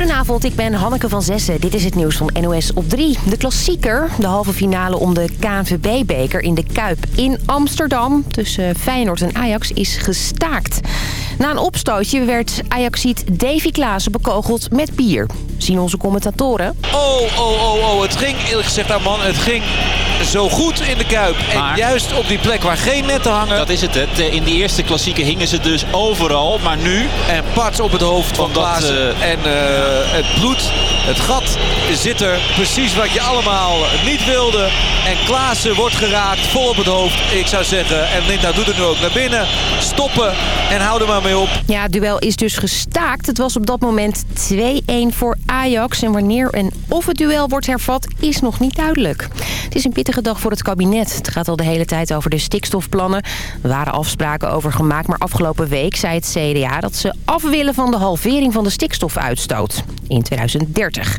Goedenavond, ik ben Hanneke van Zessen. Dit is het nieuws van NOS op 3. De klassieker, de halve finale om de KNVB-beker in de Kuip in Amsterdam... tussen Feyenoord en Ajax is gestaakt. Na een opstootje werd Ajaxiet Davy Klaassen bekogeld met bier. Zien onze commentatoren. Oh, oh, oh, oh. Het ging, eerlijk gezegd, aan man, het ging zo goed in de Kuip. En juist op die plek waar geen netten hangen. Dat is het, hè. In die eerste klassieke hingen ze dus overal. Maar nu... En parts op het hoofd van Klaassen. En uh, het bloed, het gat zit er. Precies wat je allemaal niet wilde. En Klaassen wordt geraakt, vol op het hoofd. Ik zou zeggen, en Linda doet het nu ook naar binnen. Stoppen en hou er maar mee op. Ja, het duel is dus gestaakt. Het was op dat moment 2-1 voor Ajax. En wanneer en of het duel wordt hervat, is nog niet duidelijk. Het is een pittige dag voor het kabinet. Het gaat al de hele tijd over de stikstofplannen. Er waren afspraken over gemaakt, maar afgelopen week zei het CDA... dat ze af willen van de halvering van de stikstofuitstoot in 2030.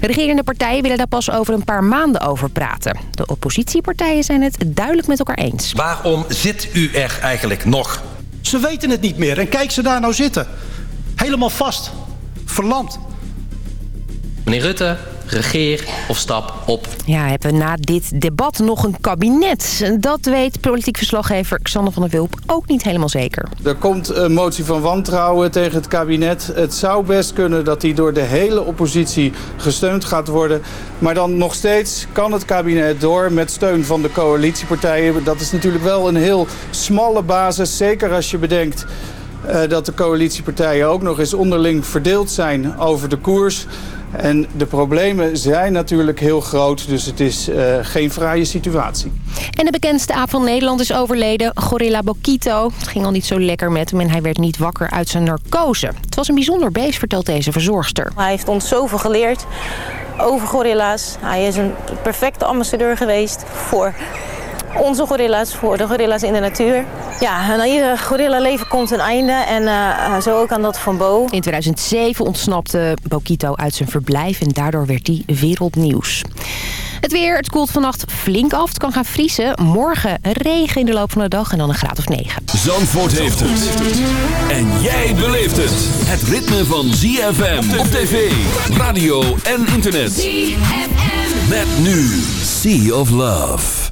De regerende partijen willen daar pas over een paar maanden over praten. De oppositiepartijen zijn het duidelijk met elkaar eens. Waarom zit u er eigenlijk nog? Ze weten het niet meer en kijk ze daar nou zitten. Helemaal vast. Verlamd. Meneer Rutte, regeer of stap op. Ja, hebben we na dit debat nog een kabinet? Dat weet politiek verslaggever Xander van der Wulp ook niet helemaal zeker. Er komt een motie van wantrouwen tegen het kabinet. Het zou best kunnen dat die door de hele oppositie gesteund gaat worden. Maar dan nog steeds kan het kabinet door met steun van de coalitiepartijen. Dat is natuurlijk wel een heel smalle basis, zeker als je bedenkt... Uh, dat de coalitiepartijen ook nog eens onderling verdeeld zijn over de koers. En de problemen zijn natuurlijk heel groot, dus het is uh, geen fraaie situatie. En de bekendste aap van Nederland is overleden, Gorilla Bokito. Het ging al niet zo lekker met hem en hij werd niet wakker uit zijn narcose. Het was een bijzonder beest, vertelt deze verzorgster. Hij heeft ons zoveel geleerd over gorilla's. Hij is een perfecte ambassadeur geweest voor onze gorilla's, voor de gorilla's in de natuur. Ja, aan ieder gorilla-leven komt een einde en uh, zo ook aan dat van Bo. In 2007 ontsnapte Bokito uit zijn verblijf en daardoor werd hij wereldnieuws. Het weer, het koelt vannacht flink af. Het kan gaan vriezen. Morgen regen in de loop van de dag en dan een graad of 9. Zandvoort heeft het. En jij beleeft het. Het ritme van ZFM op tv, radio en internet. ZFM. Met nu Sea of Love.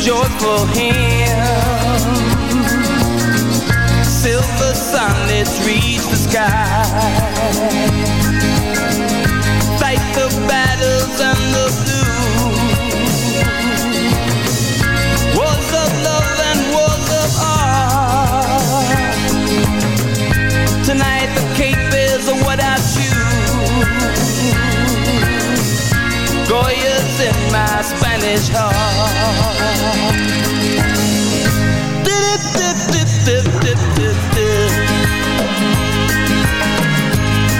joyful hymns silver sunlets reach the sky. Fight the battles and the blues. Wars of love and wars of art. Tonight the cape is what I choose my Spanish heart. Did it, did, did, did, did, did, did.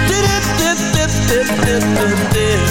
Did it, did, did, did, did, did, did.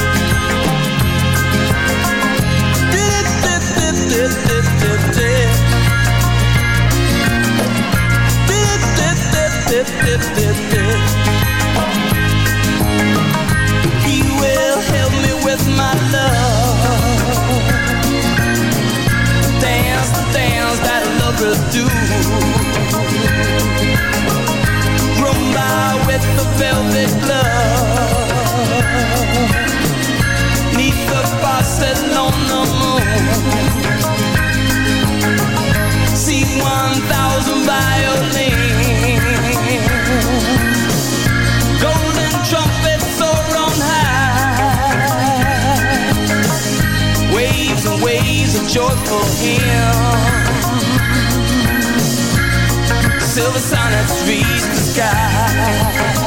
joyful hymn. Silver sonnets reach the sky.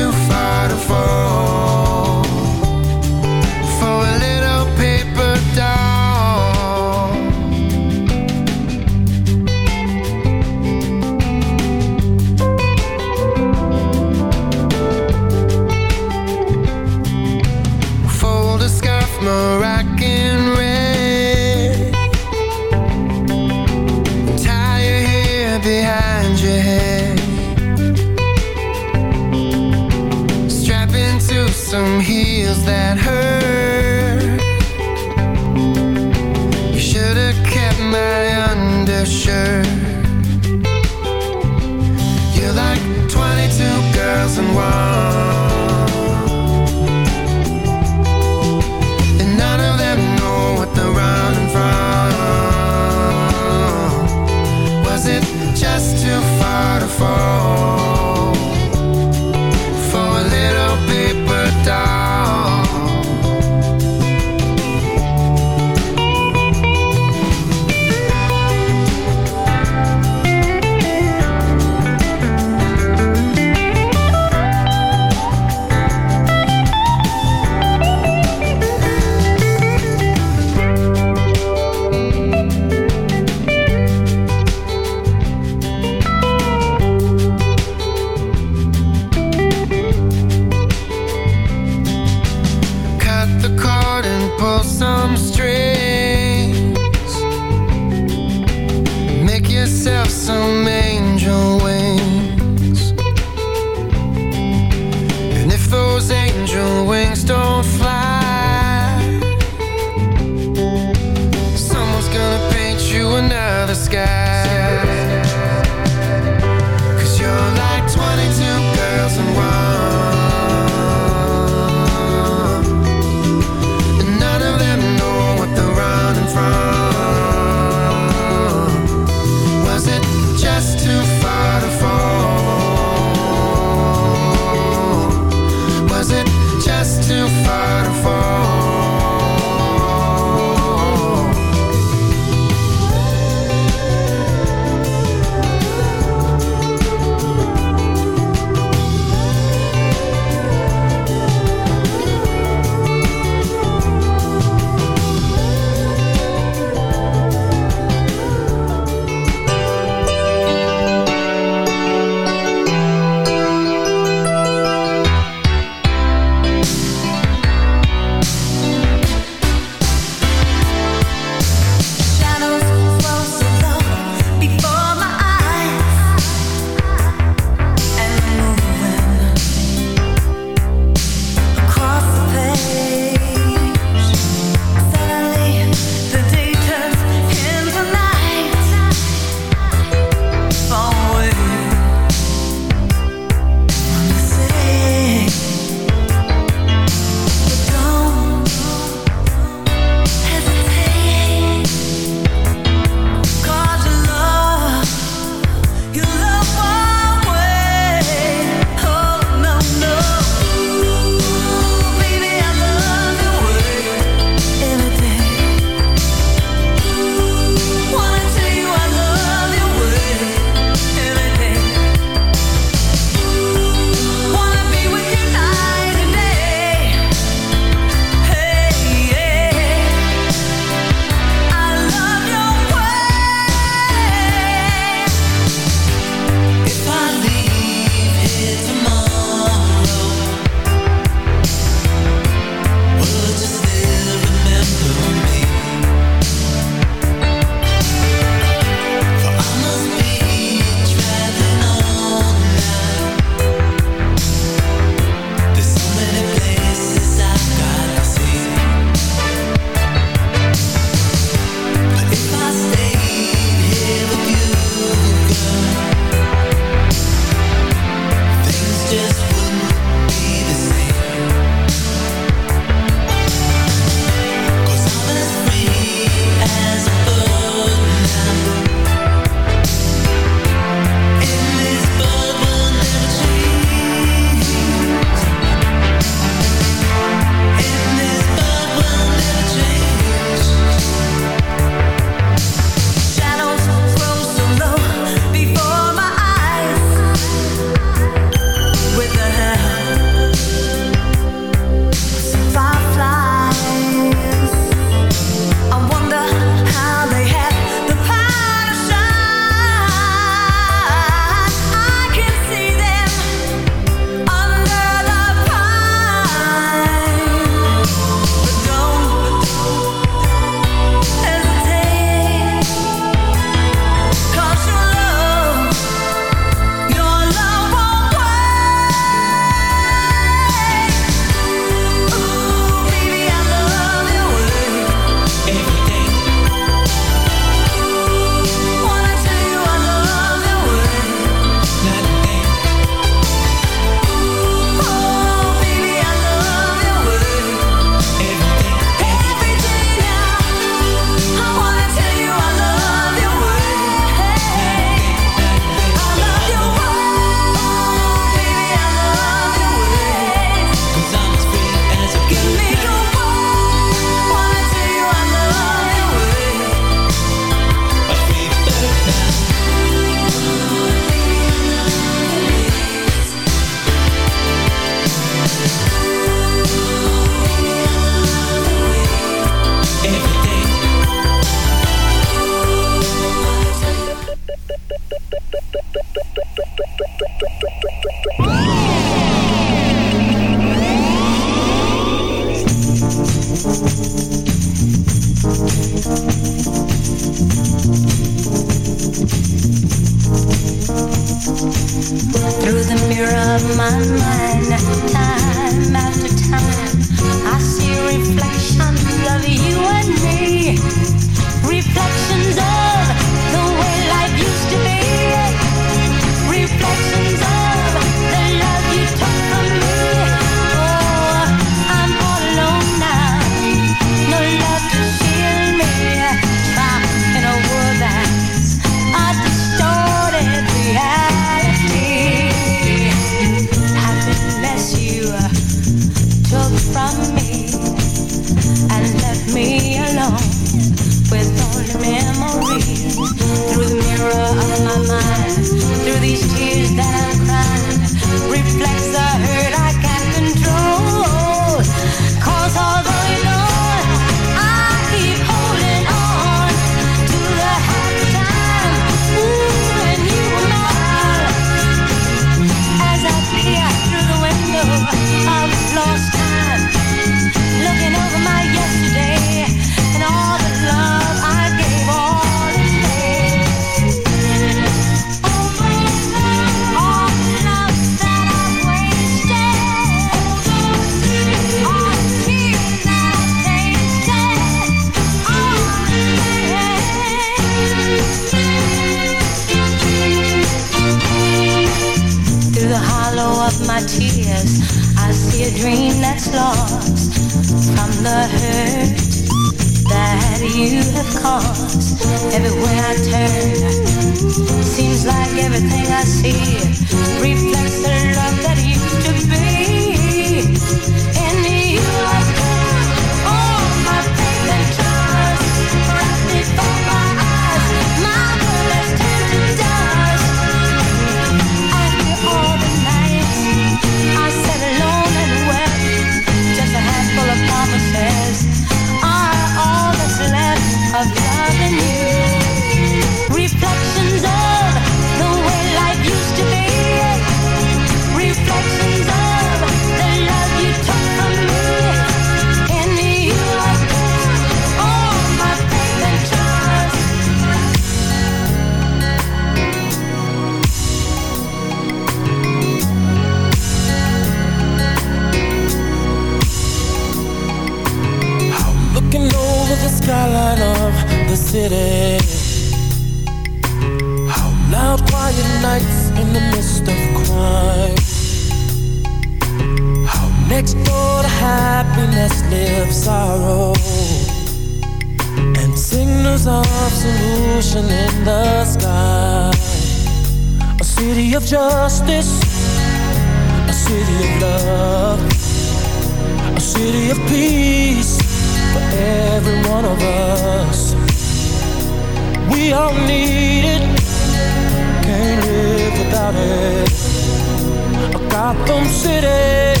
Gotham City,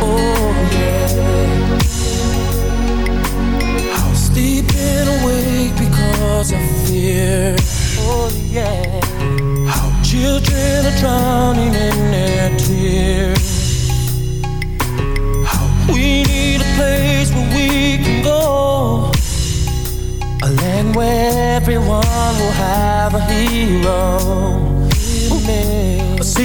oh yeah. How sleeping awake because of fear, oh yeah. How children are drowning in their tears. How We need a place where we can go. A land where everyone will have a hero.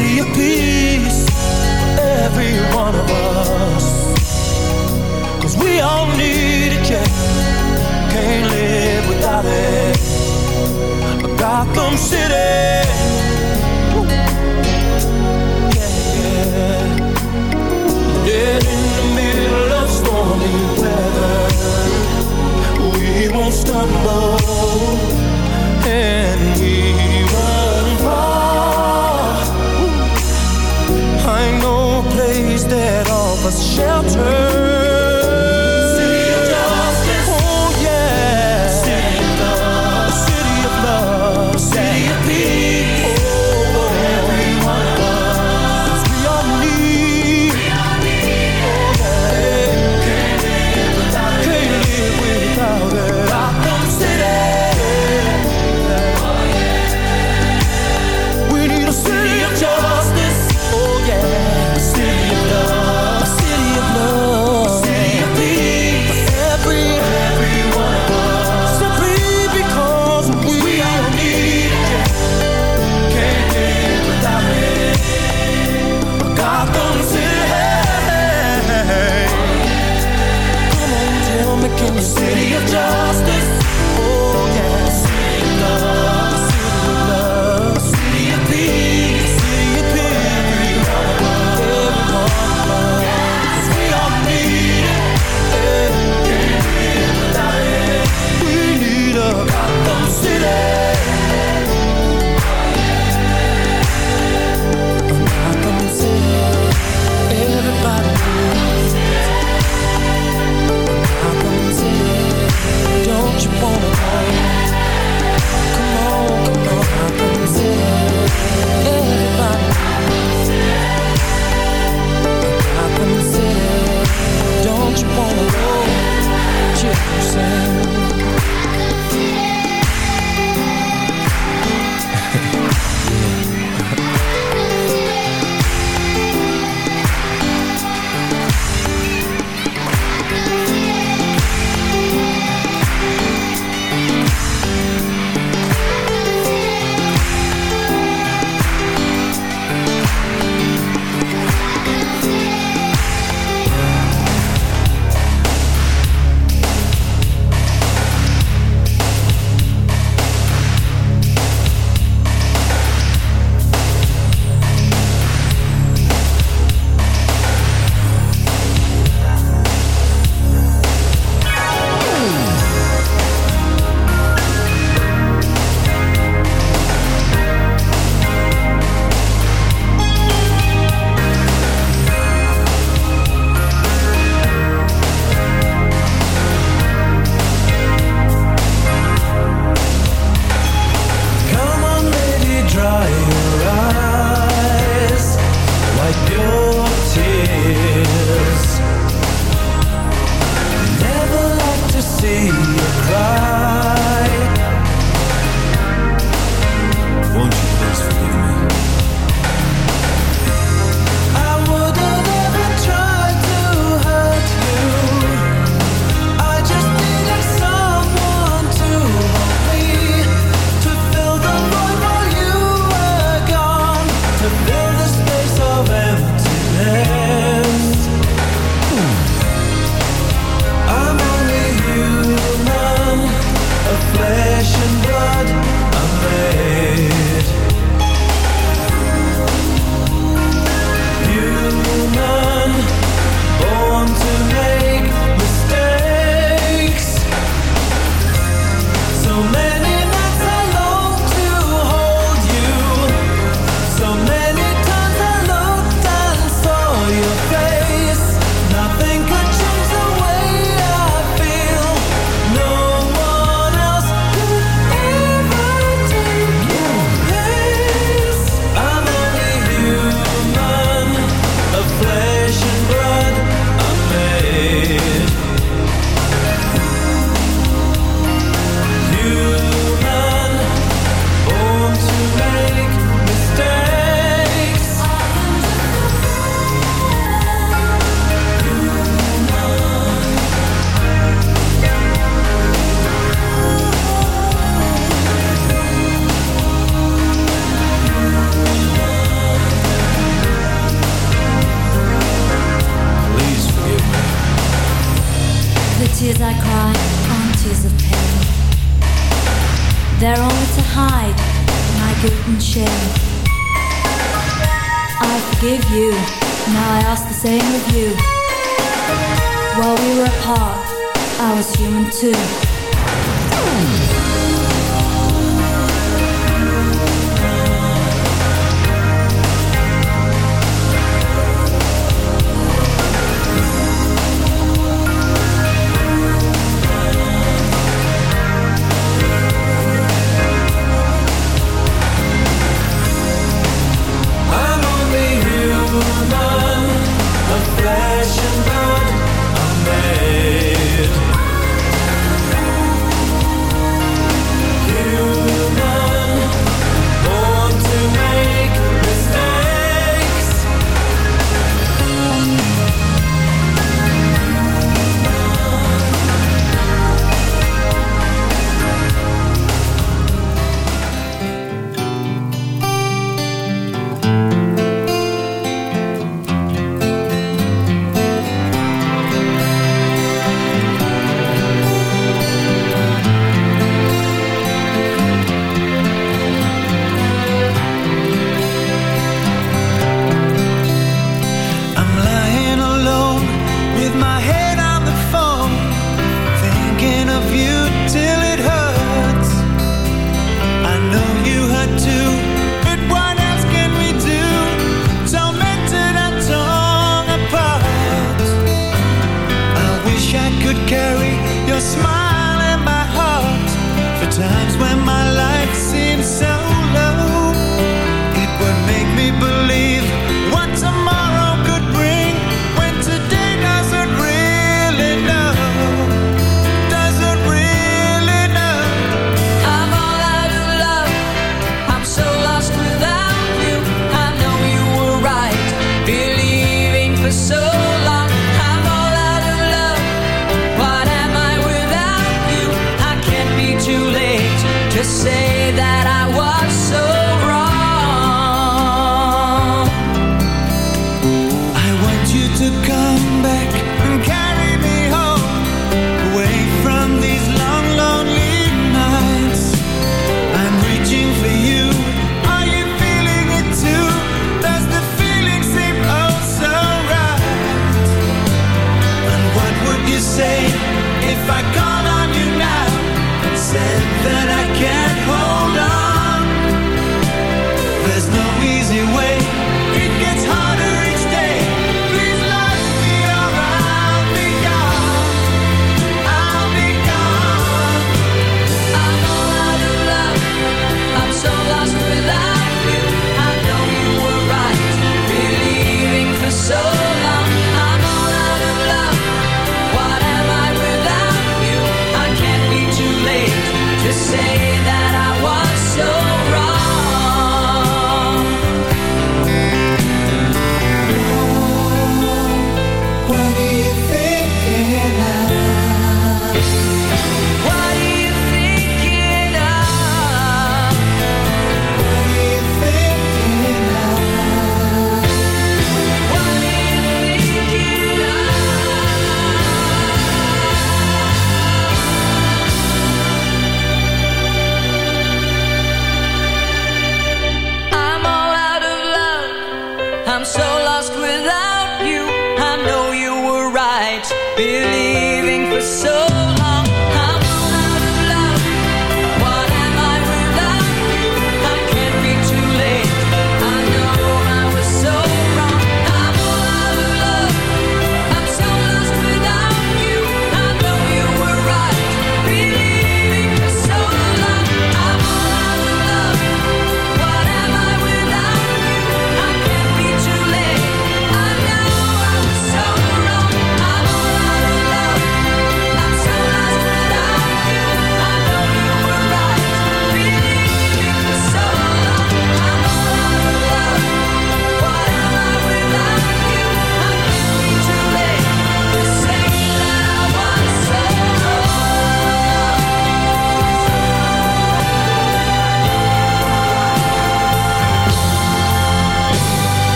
A peace for every one of us. Cause we all need it. Can't live without it. Gotham City. Yeah, yeah. Dead in the middle of stormy weather we won't stumble and we offers shelter.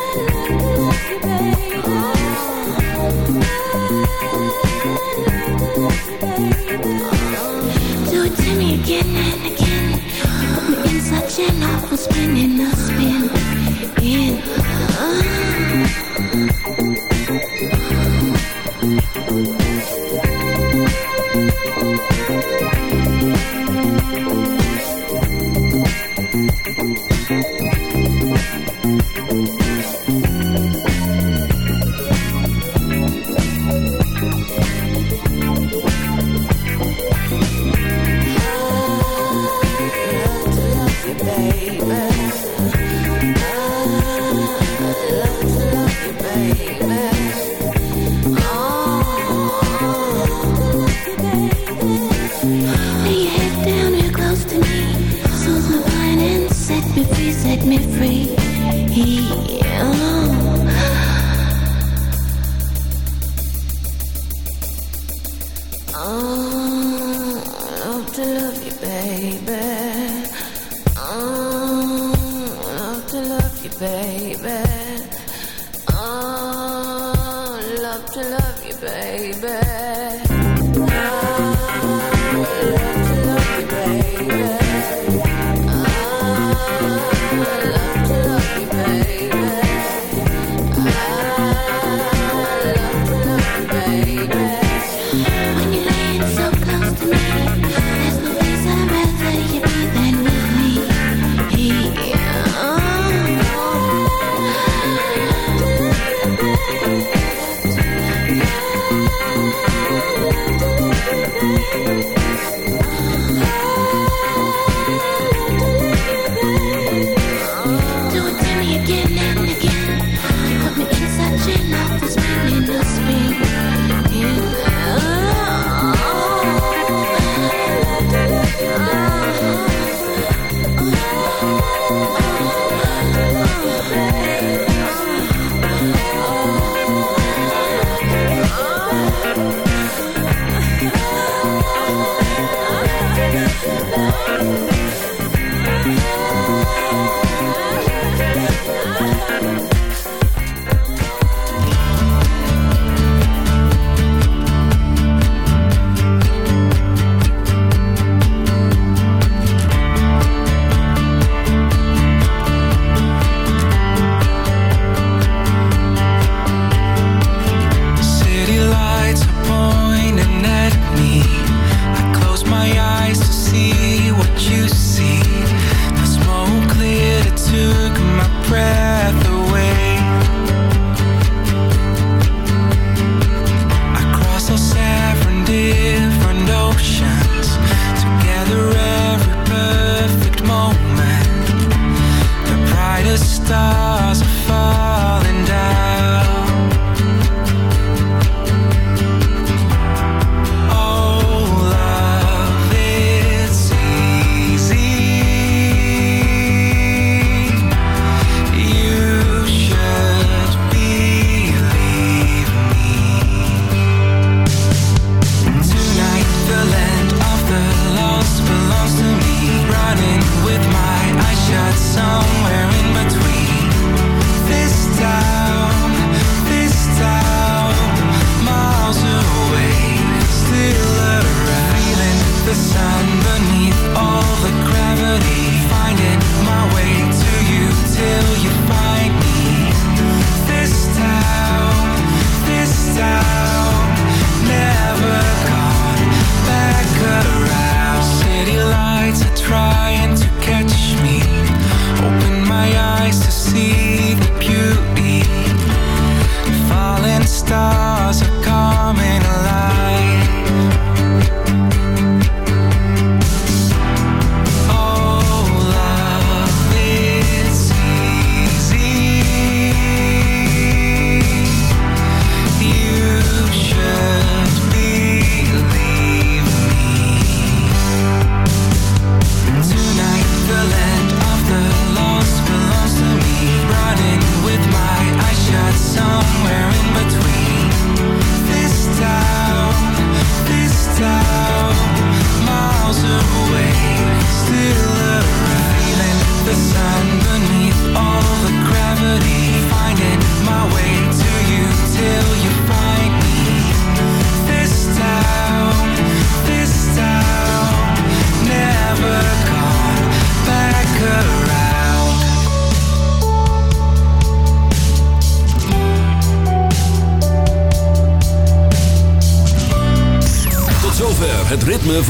Do